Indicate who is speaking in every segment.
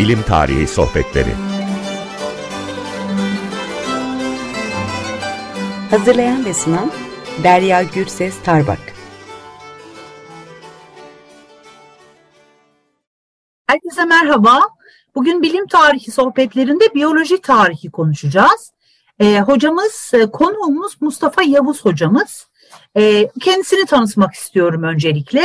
Speaker 1: Bilim Tarihi Sohbetleri
Speaker 2: Hazırlayan ve sunan Derya Gürses Tarbak
Speaker 3: Herkese merhaba. Bugün bilim tarihi sohbetlerinde biyoloji tarihi konuşacağız. Ee, hocamız, e, konuğumuz Mustafa Yavuz hocamız. Ee, kendisini tanıtmak istiyorum öncelikle.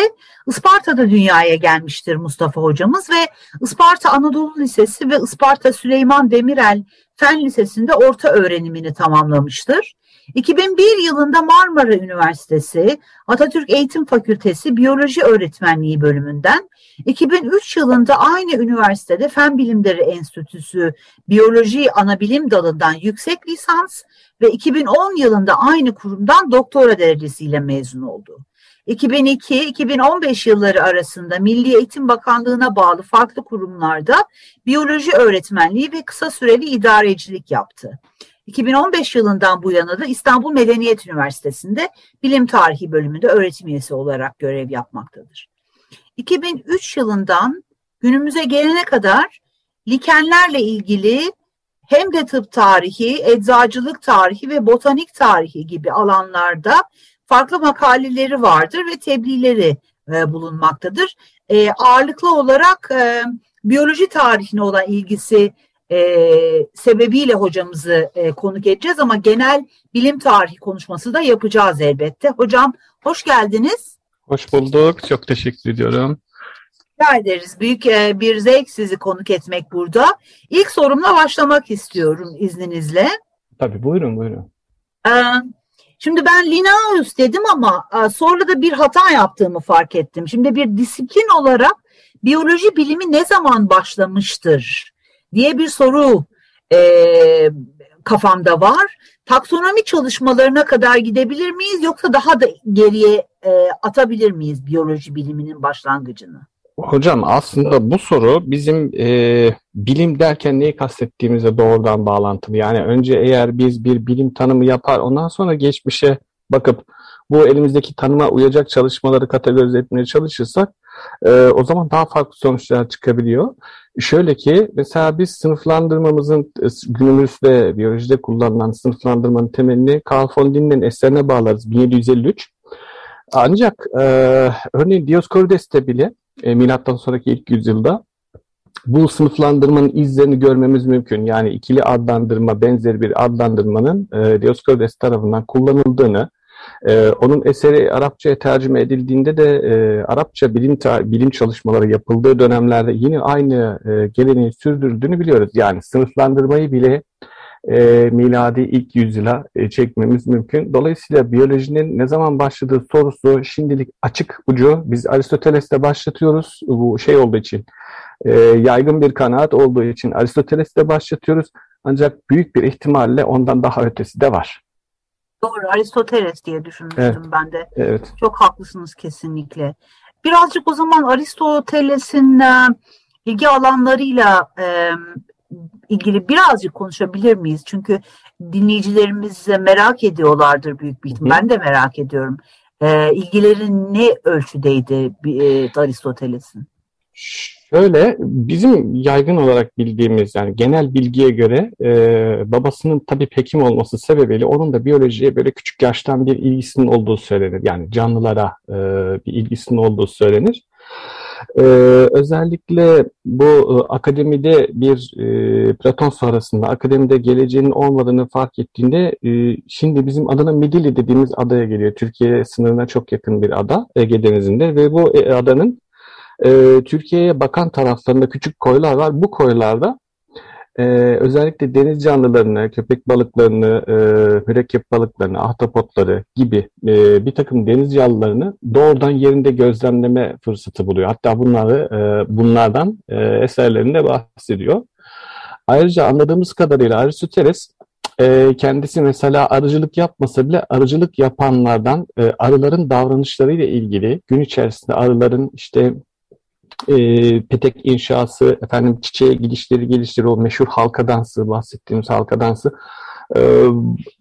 Speaker 3: Isparta'da dünyaya gelmiştir Mustafa hocamız ve Isparta Anadolu Lisesi ve Isparta Süleyman Demirel Fen Lisesi'nde orta öğrenimini tamamlamıştır. 2001 yılında Marmara Üniversitesi Atatürk Eğitim Fakültesi Biyoloji Öğretmenliği bölümünden 2003 yılında aynı üniversitede Fen Bilimleri Enstitüsü Biyoloji Anabilim Dalı'ndan yüksek lisans ve 2010 yılında aynı kurumdan doktora derecesiyle mezun oldu. 2002-2015 yılları arasında Milli Eğitim Bakanlığı'na bağlı farklı kurumlarda biyoloji öğretmenliği ve kısa süreli idarecilik yaptı. 2015 yılından bu yana da İstanbul Medeniyet Üniversitesi'nde Bilim Tarihi bölümünde öğretim üyesi olarak görev yapmaktadır. 2003 yılından günümüze gelene kadar likenlerle ilgili hem de tıp tarihi, eczacılık tarihi ve botanik tarihi gibi alanlarda farklı makaleleri vardır ve tebliğleri e, bulunmaktadır. E, ağırlıklı olarak e, biyoloji tarihine olan ilgisi e, sebebiyle hocamızı e, konuk edeceğiz ama genel bilim tarihi konuşması da yapacağız elbette. Hocam hoş geldiniz.
Speaker 4: Hoş bulduk. Çok teşekkür ediyorum.
Speaker 3: Rica ederiz. Büyük e, bir zevk sizi konuk etmek burada. İlk sorumla başlamak istiyorum izninizle.
Speaker 4: Tabii buyurun buyurun.
Speaker 3: Ee, şimdi ben Linnaeus dedim ama e, sonra da bir hata yaptığımı fark ettim. Şimdi bir disiplin olarak biyoloji bilimi ne zaman başlamıştır diye bir soru e, kafamda var. Taksonomi çalışmalarına kadar gidebilir miyiz yoksa daha da geriye e, atabilir miyiz biyoloji biliminin başlangıcını?
Speaker 4: Hocam aslında bu soru bizim e, bilim derken neyi kastettiğimize doğrudan bağlantılı. Yani önce eğer biz bir bilim tanımı yapar ondan sonra geçmişe bakıp bu elimizdeki tanıma uyacak çalışmaları kategorize etmeye çalışırsak e, o zaman daha farklı sonuçlar çıkabiliyor. Şöyle ki mesela biz sınıflandırmamızın günümüzde biyolojide kullanılan sınıflandırmanın temelini Carl von Linné'nin eserine bağlarız 1753. Ancak e, örneğin Dioscorides'te bile e, milattan sonraki ilk yüzyılda bu sınıflandırmanın izlerini görmemiz mümkün. Yani ikili adlandırma benzeri bir adlandırmanın e, Dioscorides tarafından kullanıldığını, e, onun eseri Arapçaya tercüme edildiğinde de e, Arapça bilim bilim çalışmaları yapıldığı dönemlerde yine aynı e, geleneği sürdürdüğünü biliyoruz. Yani sınıflandırmayı bile e, miladi ilk yüzyıla e, çekmemiz mümkün. Dolayısıyla biyolojinin ne zaman başladığı sorusu şimdilik açık ucu. Biz Aristoteles'te başlatıyoruz bu şey olduğu için. E, yaygın bir kanaat olduğu için Aristoteles'te başlatıyoruz. Ancak büyük bir ihtimalle ondan daha ötesi de var.
Speaker 3: Doğru Aristoteles diye düşünmüştüm evet. ben de.
Speaker 4: Evet.
Speaker 3: Çok haklısınız kesinlikle. Birazcık o zaman Aristoteles'in e, ilgi alanlarıyla e, ilgili birazcık konuşabilir miyiz? Çünkü dinleyicilerimiz merak ediyorlardır büyük bir ihtimal. Ben de merak ediyorum. E, ilgileri ne ölçüdeydi e, Aristoteles'in?
Speaker 4: Şöyle bizim yaygın olarak bildiğimiz yani genel bilgiye göre e, babasının tabii hekim olması sebebiyle onun da biyolojiye böyle küçük yaştan bir ilgisinin olduğu söylenir. Yani canlılara e, bir ilgisinin olduğu söylenir. Ee, özellikle bu e, akademide bir e, Platon sonrasında akademide geleceğinin olmadığını fark ettiğinde e, şimdi bizim adına Midilli dediğimiz adaya geliyor. Türkiye sınırına çok yakın bir ada Ege Denizi'nde ve bu e, adanın e, Türkiye'ye bakan taraflarında küçük koylar var. Bu koylarda e, özellikle deniz canlılarını, köpek balıklarını, e, mürekkep balıklarını, ahtapotları gibi e, bir takım deniz canlılarını doğrudan yerinde gözlemleme fırsatı buluyor. Hatta bunları e, bunlardan e, eserlerinde bahsediyor. Ayrıca anladığımız kadarıyla Aristoteles e, kendisi mesela arıcılık yapmasa bile arıcılık yapanlardan e, arıların davranışlarıyla ilgili gün içerisinde arıların işte e, petek inşası, efendim çiçeğe gidişleri gelişleri, o meşhur halka dansı, bahsettiğimiz halka dansı e,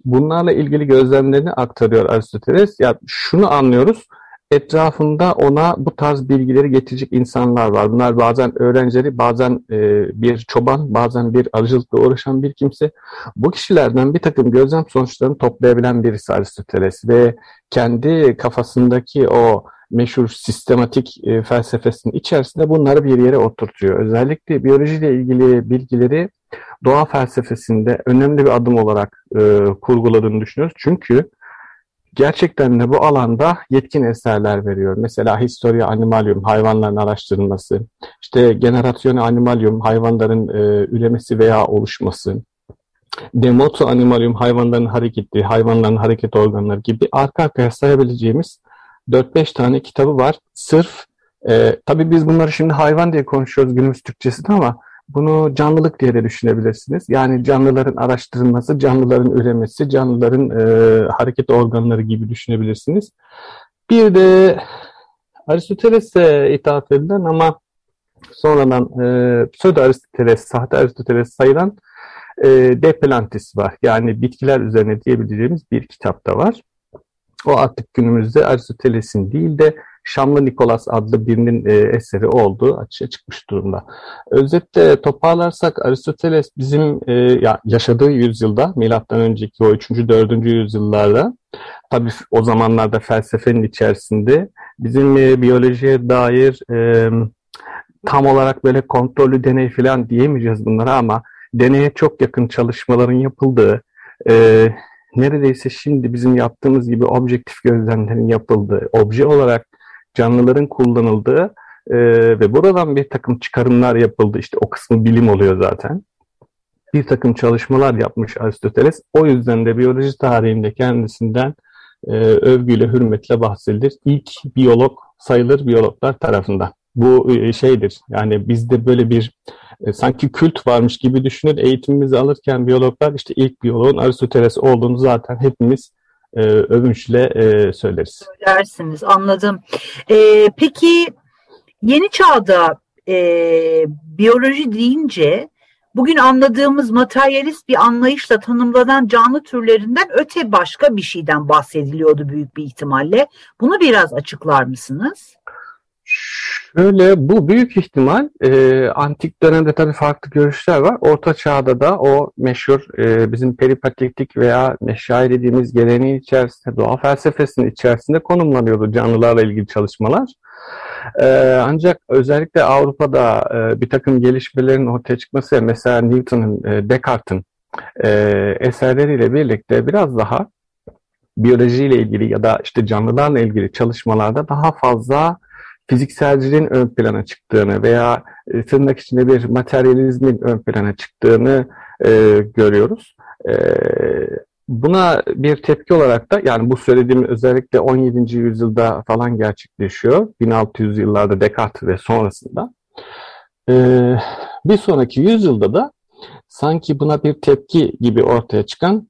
Speaker 4: bunlarla ilgili gözlemlerini aktarıyor Aristoteles. Ya şunu anlıyoruz, etrafında ona bu tarz bilgileri getirecek insanlar var. Bunlar bazen öğrencileri, bazen e, bir çoban, bazen bir arıcılıkla uğraşan bir kimse. Bu kişilerden bir takım gözlem sonuçlarını toplayabilen birisi Aristoteles ve kendi kafasındaki o meşhur sistematik e, felsefesinin içerisinde bunları bir yere oturtuyor. Özellikle biyolojiyle ilgili bilgileri doğa felsefesinde önemli bir adım olarak e, kurguladığını düşünüyoruz. Çünkü gerçekten de bu alanda yetkin eserler veriyor. Mesela Historia Animalium, hayvanların araştırılması, işte Generatione Animalium, hayvanların e, üremesi veya oluşması, Demoto Animalium, hayvanların hareketi, hayvanların hareket organları gibi arka arkaya sayabileceğimiz 4-5 tane kitabı var. Sırf, e, tabii biz bunları şimdi hayvan diye konuşuyoruz günümüz Türkçesinde ama bunu canlılık diye de düşünebilirsiniz. Yani canlıların araştırılması, canlıların üremesi, canlıların e, hareket organları gibi düşünebilirsiniz. Bir de Aristoteles'e ithaf edilen ama sonradan e, pseudo Aristoteles, sahte Aristoteles sayılan e, De Plantis var. Yani bitkiler üzerine diyebileceğimiz bir kitap da var. O artık günümüzde Aristoteles'in değil de Şamlı Nikolas adlı birinin e, eseri olduğu açığa çıkmış durumda. Özetle toparlarsak Aristoteles bizim e, ya, yaşadığı yüzyılda milattan önceki o 3. 4. yüzyıllarda tabii o zamanlarda felsefenin içerisinde bizim e, biyolojiye dair e, tam olarak böyle kontrollü deney falan diyemeyeceğiz bunlara ama deneye çok yakın çalışmaların yapıldığı e, neredeyse şimdi bizim yaptığımız gibi objektif gözlemlerin yapıldığı, obje olarak canlıların kullanıldığı e, ve buradan bir takım çıkarımlar yapıldı. İşte o kısmı bilim oluyor zaten. Bir takım çalışmalar yapmış Aristoteles. O yüzden de biyoloji tarihinde kendisinden e, övgüyle, hürmetle bahsedilir. İlk biyolog sayılır biyologlar tarafından. Bu e, şeydir. Yani bizde böyle bir e, sanki kült varmış gibi düşünür. Eğitimimizi alırken biyologlar işte ilk biyoloğun Aristoteles olduğunu zaten hepimiz e, övünçle e, söyleriz.
Speaker 3: Söylersiniz anladım. E, peki yeni çağda e, biyoloji deyince bugün anladığımız materyalist bir anlayışla tanımlanan canlı türlerinden öte başka bir şeyden bahsediliyordu büyük bir ihtimalle. Bunu biraz açıklar mısınız?
Speaker 4: Şöyle bu büyük ihtimal e, antik dönemde tabii farklı görüşler var. Orta çağda da o meşhur e, bizim peripatiklik veya meşair dediğimiz geleneğin içerisinde, doğa felsefesinin içerisinde konumlanıyordu canlılarla ilgili çalışmalar. E, ancak özellikle Avrupa'da e, bir takım gelişmelerin ortaya çıkması, mesela Newton'un, e, Descartes'in e, eserleriyle birlikte biraz daha biyolojiyle ilgili ya da işte canlılarla ilgili çalışmalarda daha fazla fizikselciliğin ön plana çıktığını veya e, tırnak içinde bir materyalizmin ön plana çıktığını e, görüyoruz. E, buna bir tepki olarak da yani bu söylediğim özellikle 17. yüzyılda falan gerçekleşiyor. 1600 yıllarda Descartes ve sonrasında. E, bir sonraki yüzyılda da sanki buna bir tepki gibi ortaya çıkan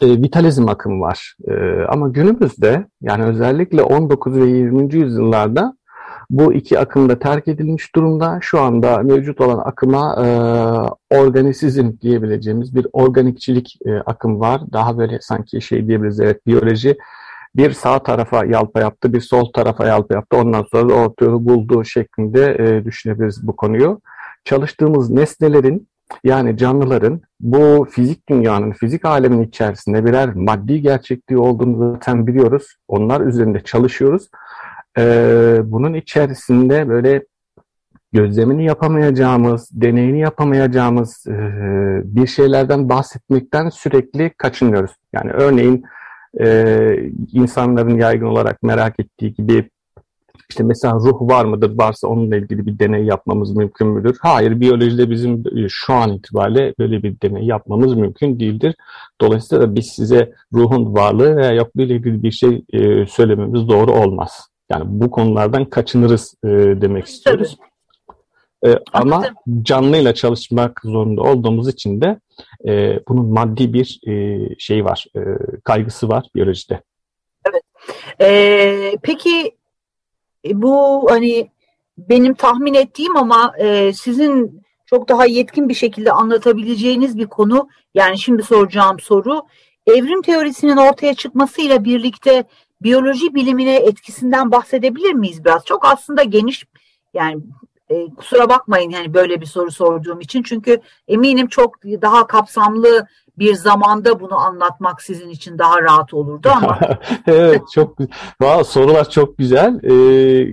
Speaker 4: e, vitalizm akımı var. E, ama günümüzde yani özellikle 19 ve 20. yüzyıllarda bu iki akım da terk edilmiş durumda. Şu anda mevcut olan akıma e, organisizm diyebileceğimiz bir organikçilik e, akım var. Daha böyle sanki şey diyebiliriz evet biyoloji bir sağ tarafa yalpa yaptı, bir sol tarafa yalpa yaptı. Ondan sonra da orta yolu bulduğu şeklinde e, düşünebiliriz bu konuyu. Çalıştığımız nesnelerin yani canlıların bu fizik dünyanın, fizik alemin içerisinde birer maddi gerçekliği olduğunu zaten biliyoruz. Onlar üzerinde çalışıyoruz. Ee, bunun içerisinde böyle gözlemini yapamayacağımız, deneyini yapamayacağımız e, bir şeylerden bahsetmekten sürekli kaçınıyoruz. Yani örneğin e, insanların yaygın olarak merak ettiği gibi işte mesela ruh var mıdır? Varsa onunla ilgili bir deney yapmamız mümkün müdür? Hayır, biyolojide bizim e, şu an itibariyle böyle bir deney yapmamız mümkün değildir. Dolayısıyla biz size ruhun varlığı veya yokluğu ile ilgili bir şey e, söylememiz doğru olmaz. Yani bu konulardan kaçınırız e, demek istiyoruz. E, ama canlıyla çalışmak zorunda olduğumuz için de e, bunun maddi bir e, şey var, e, kaygısı var biyolojide.
Speaker 3: Evet. E, peki e, bu hani benim tahmin ettiğim ama e, sizin çok daha yetkin bir şekilde anlatabileceğiniz bir konu. Yani şimdi soracağım soru evrim teorisinin ortaya çıkmasıyla birlikte biyoloji bilimine etkisinden bahsedebilir miyiz biraz? Çok aslında geniş yani e, kusura bakmayın yani böyle bir soru sorduğum için çünkü eminim çok daha kapsamlı bir zamanda bunu anlatmak sizin için daha rahat olurdu ama.
Speaker 4: evet çok Vallahi sorular çok güzel. Ee,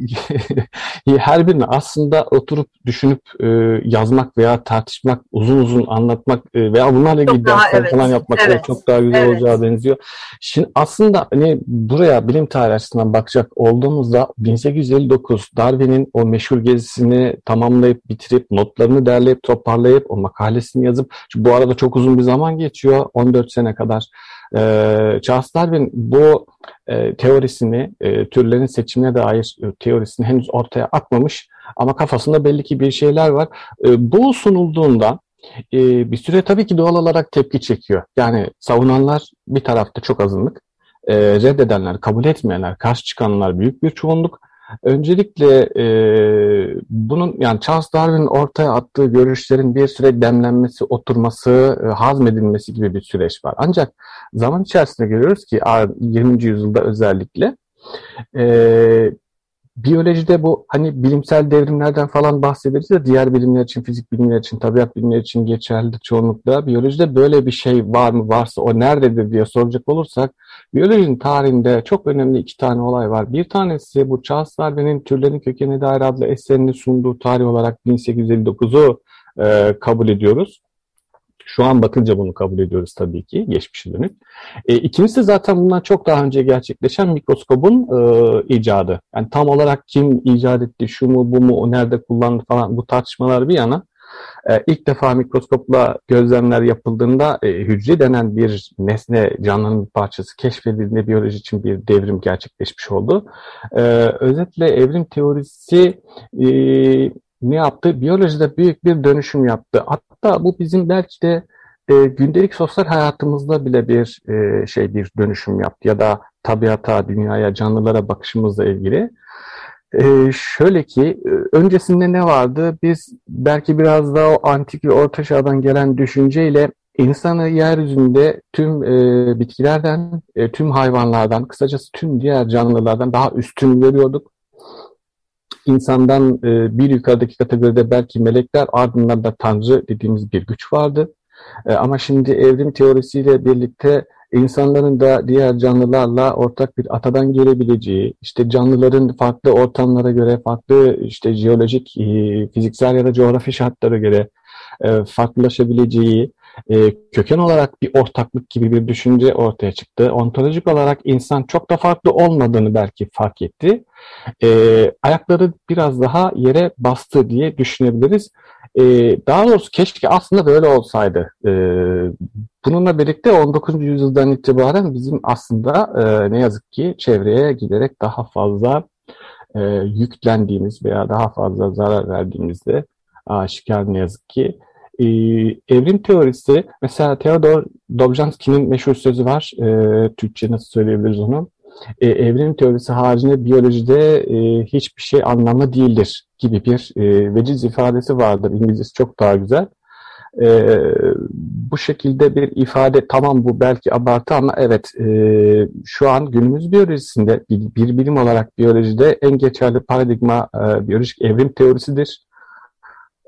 Speaker 4: her birini aslında oturup düşünüp e, yazmak veya tartışmak, uzun uzun anlatmak e, veya bunlarla ilgili dersler evet, falan yapmak evet, çok daha güzel evet. olacağı benziyor. Şimdi aslında hani buraya bilim tarihi açısından bakacak olduğumuzda 1859 Darwin'in o meşhur gezisini tamamlayıp bitirip notlarını derleyip toparlayıp o makalesini yazıp bu arada çok uzun bir zaman geçti geçiyor 14 sene kadar. E, Charles Darwin bu e, teorisini, e, türlerin seçimine dair e, teorisini henüz ortaya atmamış ama kafasında belli ki bir şeyler var. E, bu sunulduğunda e, bir süre tabii ki doğal olarak tepki çekiyor. Yani savunanlar bir tarafta çok azınlık, e, reddedenler, kabul etmeyenler, karşı çıkanlar büyük bir çoğunluk. Öncelikle e, bunun yani Charles Darwin'in ortaya attığı görüşlerin bir süre demlenmesi, oturması, e, hazmedilmesi gibi bir süreç var. Ancak zaman içerisinde görüyoruz ki 20. yüzyılda özellikle e, biyolojide bu hani bilimsel devrimlerden falan bahsederiz de diğer bilimler için, fizik bilimler için, tabiat bilimler için geçerli çoğunlukla. Biyolojide böyle bir şey var mı? Varsa o nerededir diye soracak olursak biyolojinin tarihinde çok önemli iki tane olay var. Bir tanesi bu Charles Darwin'in Türlerin Kökeni Dair adlı eserini sunduğu tarih olarak 1859'u e, kabul ediyoruz. Şu an bakınca bunu kabul ediyoruz tabii ki geçmişe dönük. E, ikincisi zaten bundan çok daha önce gerçekleşen mikroskobun e, icadı. Yani tam olarak kim icat etti, şu mu bu mu, o nerede kullandı falan bu tartışmalar bir yana. E, ilk defa mikroskopla gözlemler yapıldığında e, hücre denen bir nesne canlının bir parçası keşfedildiğinde biyoloji için bir devrim gerçekleşmiş oldu. E, özetle evrim teorisi e, ne yaptı? Biyolojide büyük bir dönüşüm yaptı. Hatta bu bizim belki de e, gündelik sosyal hayatımızda bile bir e, şey bir dönüşüm yaptı ya da tabiata, dünyaya, canlılara bakışımızla ilgili. E, şöyle ki e, öncesinde ne vardı? Biz belki biraz daha o antik ve orta çağdan gelen düşünceyle insanı yeryüzünde tüm e, bitkilerden, e, tüm hayvanlardan, kısacası tüm diğer canlılardan daha üstün görüyorduk insandan e, bir yukarıdaki kategoride belki melekler ardından da tanrı dediğimiz bir güç vardı. E, ama şimdi evrim teorisiyle birlikte insanların da diğer canlılarla ortak bir atadan gelebileceği, işte canlıların farklı ortamlara göre, farklı işte jeolojik, e, fiziksel ya da coğrafi şartlara göre e, farklılaşabileceği, e, köken olarak bir ortaklık gibi bir düşünce ortaya çıktı. Ontolojik olarak insan çok da farklı olmadığını belki fark etti. E, ayakları biraz daha yere bastı diye düşünebiliriz. E, daha doğrusu keşke aslında böyle olsaydı. E, bununla birlikte 19. yüzyıldan itibaren bizim aslında e, ne yazık ki çevreye giderek daha fazla e, yüklendiğimiz veya daha fazla zarar verdiğimizde aşikar ne yazık ki e, evrim teorisi mesela Theodor Dobzhansky'nin meşhur sözü var. E, Türkçe nasıl söyleyebiliriz onu? E, evrim teorisi haricinde biyolojide e, hiçbir şey anlamlı değildir gibi bir e, veciz ifadesi vardır. İngilizcesi çok daha güzel. E, bu şekilde bir ifade tamam bu belki abartı ama evet e, şu an günümüz biyolojisinde bir, bir bilim olarak biyolojide en geçerli paradigma e, biyolojik evrim teorisidir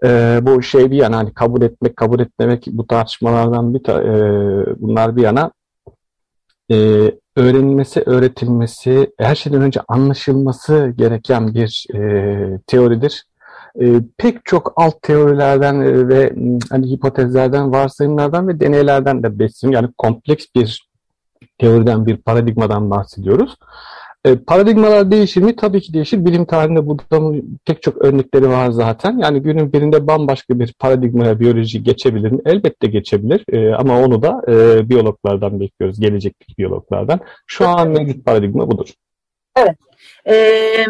Speaker 4: e, bu şey bir yana hani kabul etmek, kabul etmemek bu tartışmalardan bir e, bunlar bir yana e, öğrenilmesi, öğretilmesi, her şeyden önce anlaşılması gereken bir e, teoridir. E, pek çok alt teorilerden e, ve hani hipotezlerden, varsayımlardan ve deneylerden de besleniyor. Yani kompleks bir teoriden, bir paradigmadan bahsediyoruz. E, paradigmalar değişir mi? Tabii ki değişir. Bilim tarihinde bunun pek çok örnekleri var zaten. Yani günün birinde bambaşka bir paradigmaya biyoloji geçebilir mi? Elbette geçebilir. E, ama onu da e, biyologlardan bekliyoruz. Gelecekteki biyologlardan. Şu an mevcut paradigma budur.
Speaker 3: Evet. Ee,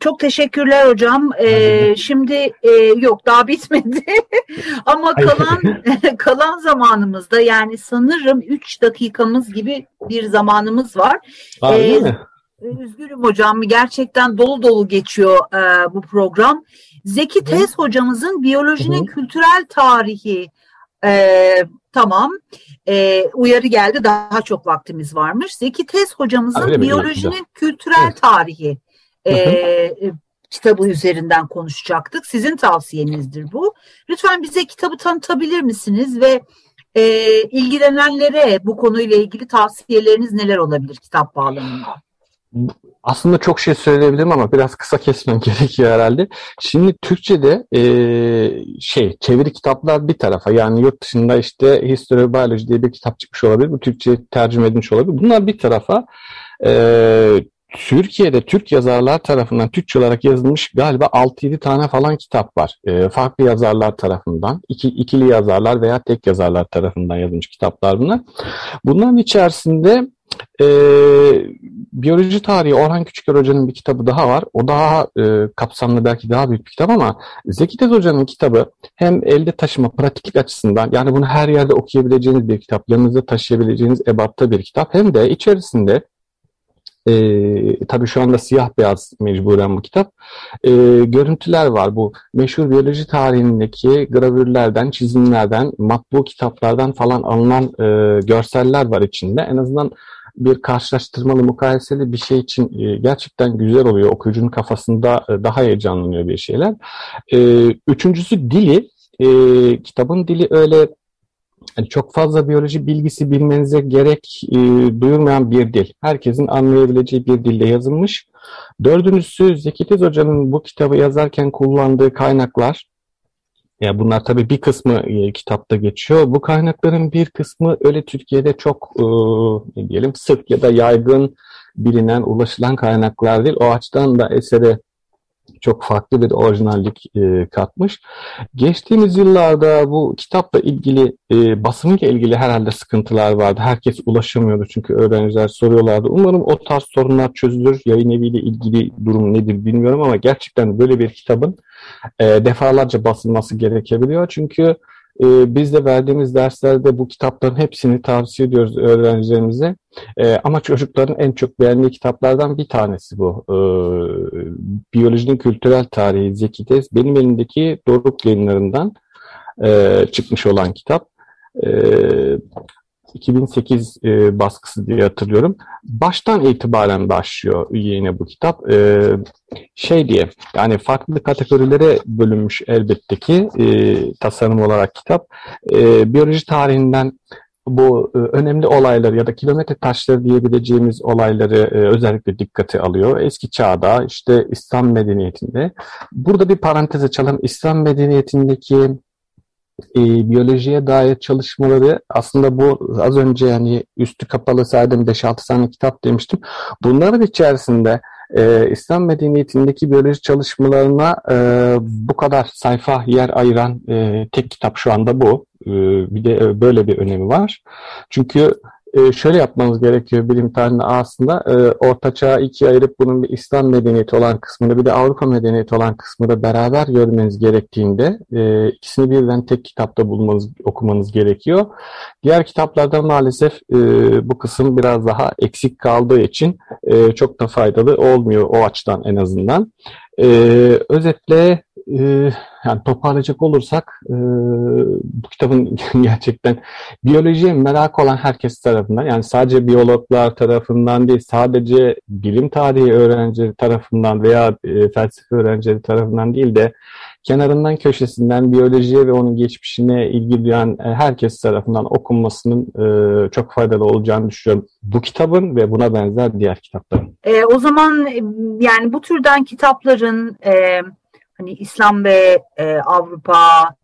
Speaker 3: çok teşekkürler hocam. Ee, şimdi e, yok daha bitmedi ama kalan kalan zamanımızda yani sanırım 3 dakikamız gibi bir zamanımız var.
Speaker 4: Aa, ee,
Speaker 3: Üzgünüm hocam gerçekten dolu dolu geçiyor e, bu program. Zeki Tez hocamızın biyolojinin Hı-hı. kültürel tarihi e, Tamam. Ee, uyarı geldi. Daha çok vaktimiz varmış. Zeki Tez hocamızın
Speaker 4: mi?
Speaker 3: biyolojinin
Speaker 4: Güzel.
Speaker 3: kültürel
Speaker 4: Evet.
Speaker 3: tarihi. E, kitabı üzerinden konuşacaktık. Sizin tavsiyenizdir bu. Lütfen bize kitabı tanıtabilir misiniz ve e, ilgilenenlere bu konuyla ilgili tavsiyeleriniz neler olabilir kitap bağlamında?
Speaker 4: Aslında çok şey söyleyebilirim ama biraz kısa kesmem gerekiyor herhalde. Şimdi Türkçe'de e, şey çeviri kitaplar bir tarafa yani yurt dışında işte History of Biology diye bir kitap çıkmış olabilir. Bu Türkçe tercüme edilmiş olabilir. Bunlar bir tarafa e, Türkiye'de Türk yazarlar tarafından Türkçe olarak yazılmış galiba 6-7 tane falan kitap var. E, farklı yazarlar tarafından, iki, ikili yazarlar veya tek yazarlar tarafından yazılmış kitaplar bunlar. Bunların içerisinde e, biyoloji tarihi Orhan Küçüker Hoca'nın bir kitabı daha var. O daha e, kapsamlı belki daha büyük bir kitap ama Zeki Tez Hoca'nın kitabı hem elde taşıma pratiklik açısından yani bunu her yerde okuyabileceğiniz bir kitap, yanınızda taşıyabileceğiniz ebatta bir kitap hem de içerisinde e, tabii şu anda siyah beyaz mecburen bu kitap. E, görüntüler var. Bu meşhur biyoloji tarihindeki gravürlerden, çizimlerden, matbu kitaplardan falan alınan e, görseller var içinde. En azından bir karşılaştırmalı, mukayeseli bir şey için e, gerçekten güzel oluyor. Okuyucunun kafasında e, daha heyecanlanıyor bir şeyler. E, üçüncüsü dili. E, kitabın dili öyle yani çok fazla biyoloji bilgisi bilmenize gerek e, duyurmayan bir dil. Herkesin anlayabileceği bir dilde yazılmış. Dördüncüsü Zeki Tez Hoca'nın bu kitabı yazarken kullandığı kaynaklar. Ya bunlar tabii bir kısmı e, kitapta geçiyor. Bu kaynakların bir kısmı öyle Türkiye'de çok e, ne diyelim sık ya da yaygın bilinen, ulaşılan kaynaklar değil. O açıdan da esere çok farklı bir orijinallik e, katmış. Geçtiğimiz yıllarda bu kitapla ilgili, e, basımıyla ilgili herhalde sıkıntılar vardı. Herkes ulaşamıyordu çünkü öğrenciler soruyorlardı. Umarım o tarz sorunlar çözülür. Yayın eviyle ilgili durum nedir bilmiyorum ama gerçekten böyle bir kitabın e, defalarca basılması gerekebiliyor. Çünkü e, biz de verdiğimiz derslerde bu kitapların hepsini tavsiye ediyoruz öğrencilerimize. E, ama çocukların en çok beğendiği kitaplardan bir tanesi bu. E, Biyolojinin Kültürel Tarihi Zeki Tez. Benim elimdeki Doruk yayınlarından e, çıkmış olan kitap. E, 2008 e, baskısı diye hatırlıyorum. Baştan itibaren başlıyor yine bu kitap. E, şey diye yani farklı kategorilere bölünmüş elbette ki e, tasarım olarak kitap. E, biyoloji tarihinden bu e, önemli olayları ya da kilometre taşları diyebileceğimiz olayları e, özellikle dikkate alıyor. Eski çağda işte İslam medeniyetinde. Burada bir parantez açalım. İslam medeniyetindeki e, biyolojiye dair çalışmaları aslında bu az önce yani üstü kapalı saydım 5-6 tane kitap demiştim. Bunların içerisinde e, İslam medeniyetindeki biyoloji çalışmalarına e, bu kadar sayfa yer ayıran e, tek kitap şu anda bu. E, bir de e, böyle bir önemi var. Çünkü e, şöyle yapmanız gerekiyor bilim tarihinde aslında e, Orta Çağ'ı ikiye ayırıp bunun bir İslam medeniyeti olan kısmını bir de Avrupa medeniyeti olan kısmını beraber görmeniz gerektiğinde e, ikisini birden tek kitapta bulmanız, okumanız gerekiyor. Diğer kitaplarda maalesef e, bu kısım biraz daha eksik kaldığı için e, çok da faydalı olmuyor o açıdan en azından. E, özetle e, yani toparlayacak olursak e, bu kitabın gerçekten biyolojiye merak olan herkes tarafından yani sadece biyologlar tarafından değil sadece bilim tarihi öğrencileri tarafından veya e, felsefe öğrencileri tarafından değil de kenarından köşesinden biyolojiye ve onun geçmişine ilgi duyan e, herkes tarafından okunmasının e, çok faydalı olacağını düşünüyorum. Bu kitabın ve buna benzer diğer kitapların.
Speaker 3: E, o zaman e, yani bu türden kitapların e, hani İslam ve e, Avrupa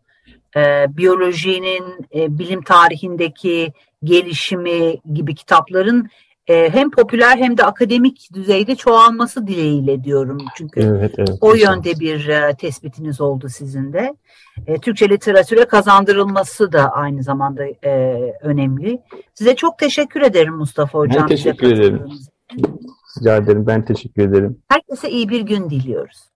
Speaker 3: e, biyolojinin e, bilim tarihindeki gelişimi gibi kitapların e, hem popüler hem de akademik düzeyde çoğalması dileğiyle diyorum. Çünkü
Speaker 4: evet, evet,
Speaker 3: o yönde bir e, tespitiniz oldu sizin de. E, Türkçe literatüre kazandırılması da aynı zamanda e, önemli. Size çok teşekkür ederim Mustafa Hocam.
Speaker 4: Ben teşekkür ederim. Rica ederim. Ben teşekkür ederim.
Speaker 3: Herkese iyi bir gün diliyoruz.